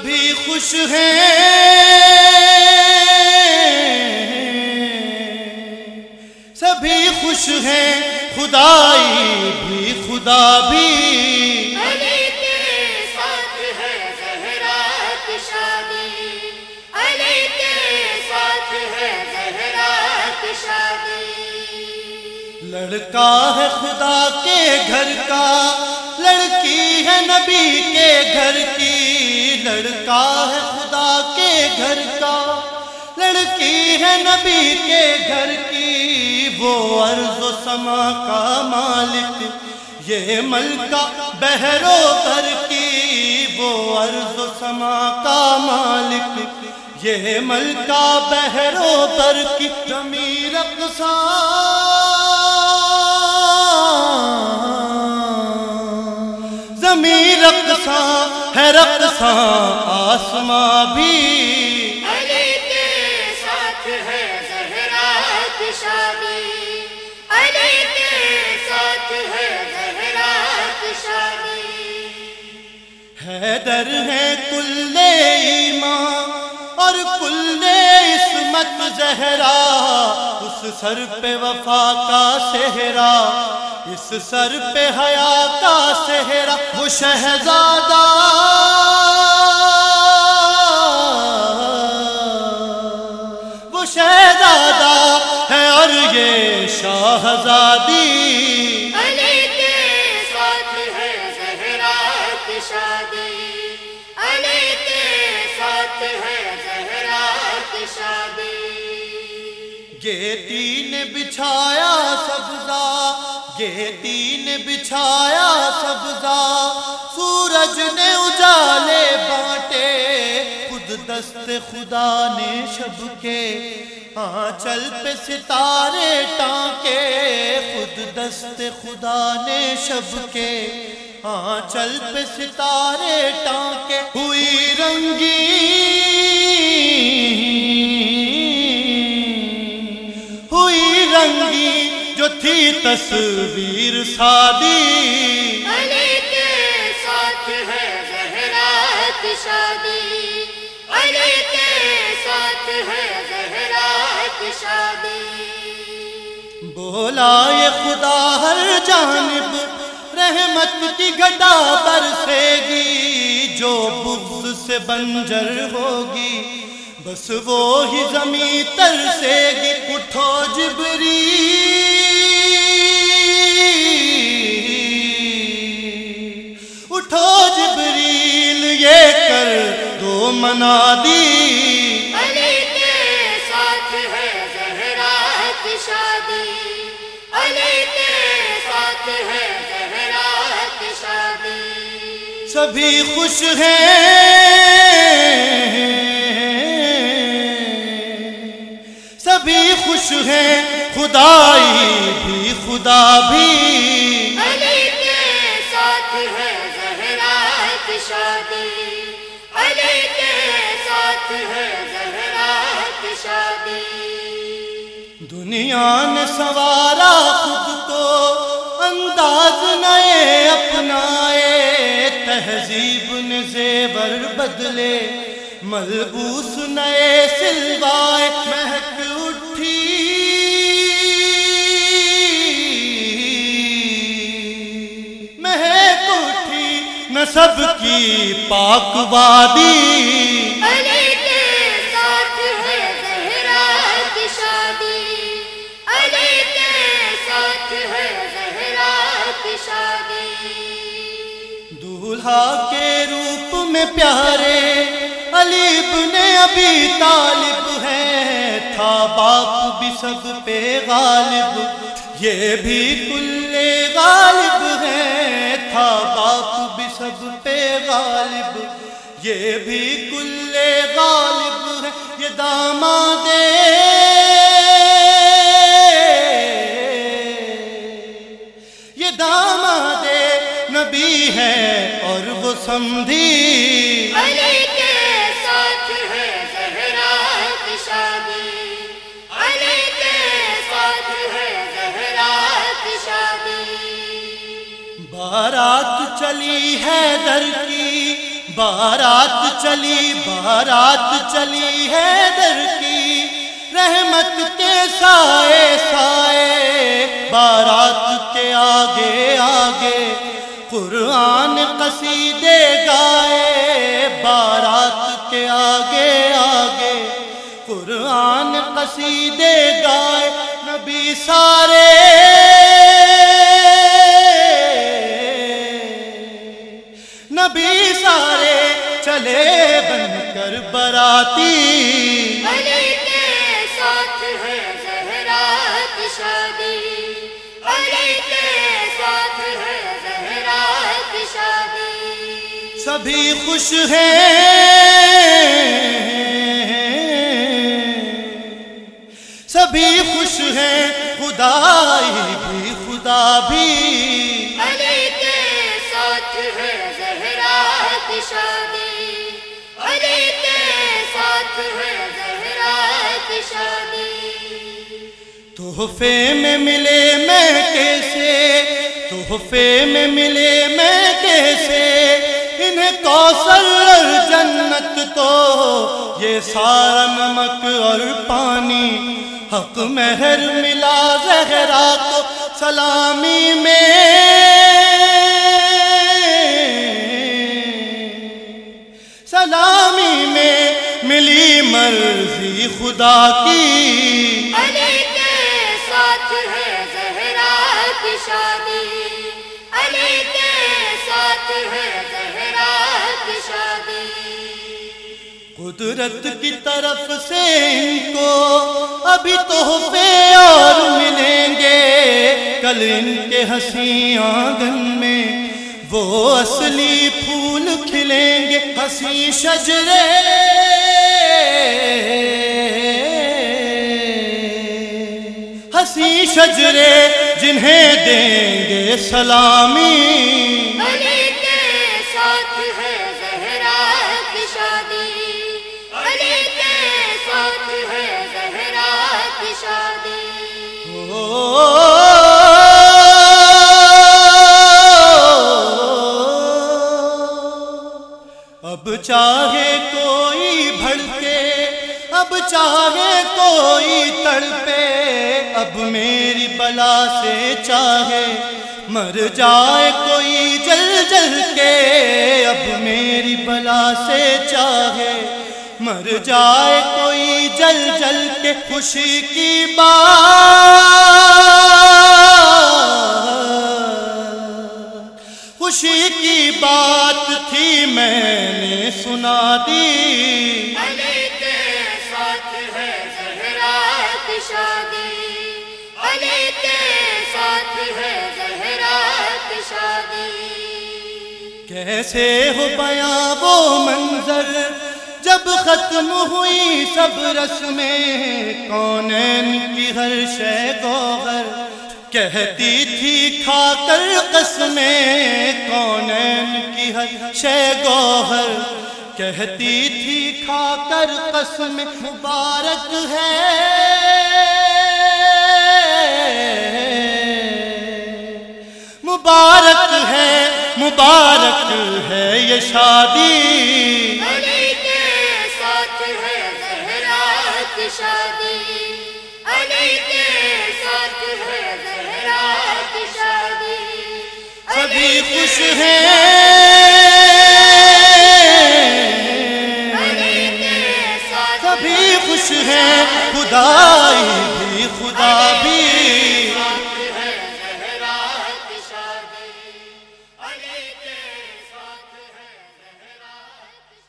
سبھی خوش ہیں۔ سبھی خوش ہیں۔ خدائی بھی خدا بھی۔ علی کے ساتھ ہے زہرا کی شادی۔ علی کے ساتھ ہے زہرا کی شادی۔ لڑکا ہے خدا کے گھر کا۔ لڑکی ہے نبی کے گھر کی، لڑکا ہے خدا کے گھر کا۔ لڑکی ہے نبی کے گھر کی، وہ عرض و سما کا مالک۔ یہ ملکہ بہرو گھر کی، وہ عرض و سما کا مالک۔ یہ ملکہ بہرو پر کی، ضمیر اقصا ضمیر اقصا ہے رقصا آسماں بھی۔ علی کے ساتھ ہے زہرا کی شادی۔ علی کے ساتھ ہے زہرا کی شادی۔ حیدر ہے کل ایمان اور کل عصمت زہرا اس سر پہ وفا کا صحرا۔ اس سر پہ حیاتا سہرا وہ شہزادہ۔ وہ شہزادہ ہے اور یہ شاہزادہ گیتی نے بچھایا سبزہ، گیتی نے بچھایا سبزہ۔ سورج نے اجالے بانٹے، خود دست خدا نے شب کے آنچل پہ ستارے ٹانکے، خود دست خدا نے شب کے آنچل پہ ستارے ٹانکے، ہوئی رنگی رنگی جو تھی تصویر سادی۔ علی کے ساتھ ہے زہرا کی شادی۔ علی کے ساتھ ہے زہرا کی شادی۔ بولا یہ خدا ہر جانب رحمت کی گھٹا برسے گی۔ جو بغض سے بنجر ہوگی۔ بس وہ ہی زمیں ترسے گی اٹھو جبری اٹھو جبریل یہ کر دو منادی علی کے ساتھ ہے زہرا کی شادی۔ علی کے ساتھ ہے زہرا کی شادی۔ سبھی خوش ہیں۔ خوش ہیں خدائی بھی خدا بھی۔ علی کے ساتھ ہے زہرا کی شادی۔ علی کے ساتھ ہے زہرا کی شادی۔ دنیا نے سوارا خود کو انداز نئے اپنائے تہذیب نے زیور بدلے ملبوس نئے سلوائے مہک نصب کی پاک وادی۔ علی کے ساتھ ہے زہرا کی شادی۔ علی کے ساتھ ہے زہرا کی شادی۔ دولہا کے روپ میں پیارے علی ابن ابی طالب ہے۔ تھا باپ بھی سب پہ غالب یہ بھی کل غالب ہے۔ تھا باپ بھی سب پہ غالب، یہ بھی کل غالب ہے، یہ داماد یہ داماد نبی ہے اور وہ سمدھی۔ بارات چلی ہے در کی، بارات چلی بارات چلی ہے در کی۔ رحمت کے سائے سائے، بارات کے آگے آگے۔ قرآن قصیدے گائے، بارات کے آگے آگے۔ قرآن قصیدے گائے، نبی سارے۔ براتی علی کے ساتھ ہے زہرا کی شادی۔ علی کے ساتھ ہے زہرا کی شادی۔ سبھی خوش ہیں۔ سبھی خوش ہیں۔ خدائی بھی خدا بھی۔ علی کے ساتھ ہے زہرا کی شادی۔ تحفے میں ملے میں کیسے؟ تحفے میں ملے میں کیسے؟ انہیں کوثر جنت تو یہ سارا نمک اور پانی حق مہر ملا زہرا کو سلامی میں۔ سلامی میں ملی مرضی خدا کی شادی علی کے ساتھ ہے زہرا کی شادی۔ قدرت کی طرف سے ان کو ابھی تحفے اور ملیں گے۔ کل ان کے ہنسی آنگن میں وہ اصلی پھول کھلیں گے۔ ہنسی شجرے۔ ہنسی شجرے۔ جنہیں دیں گے سلامی علی کے ساتھ ہے زہرا کی شادی۔ علی کے ساتھ ہے زہرا کی شادی۔ اب چاہے کوئی بھڑکے اب چاہے کوئی تڑپے، اب میری بلا سے چاہے۔ مر جائے کوئی جل جل کے، اب میری بلا سے چاہے۔ مر جائے کوئی جل جل کے، خوشی کی بات۔ خوشی کی بات تھی میں نے سنا دی۔ ہے زہرا کی شادی۔ کیسے ہو بیاں وہ منظر؟ جب ختم ہوئی سب رسمیں کونین کی ہر شے گوہر کہتی تھی کھا کر قسمیں کونین کی ہر شے گوہر کہتی تھی کھا کر قسم مبارک ہے۔ مبارک ہے مبارک ہے یہ شادی۔ علی کے ساتھ ہے زہرا کی شادی۔ علی کے ساتھ ہے زہرا کی شادی۔ سبھی خوش ہیں۔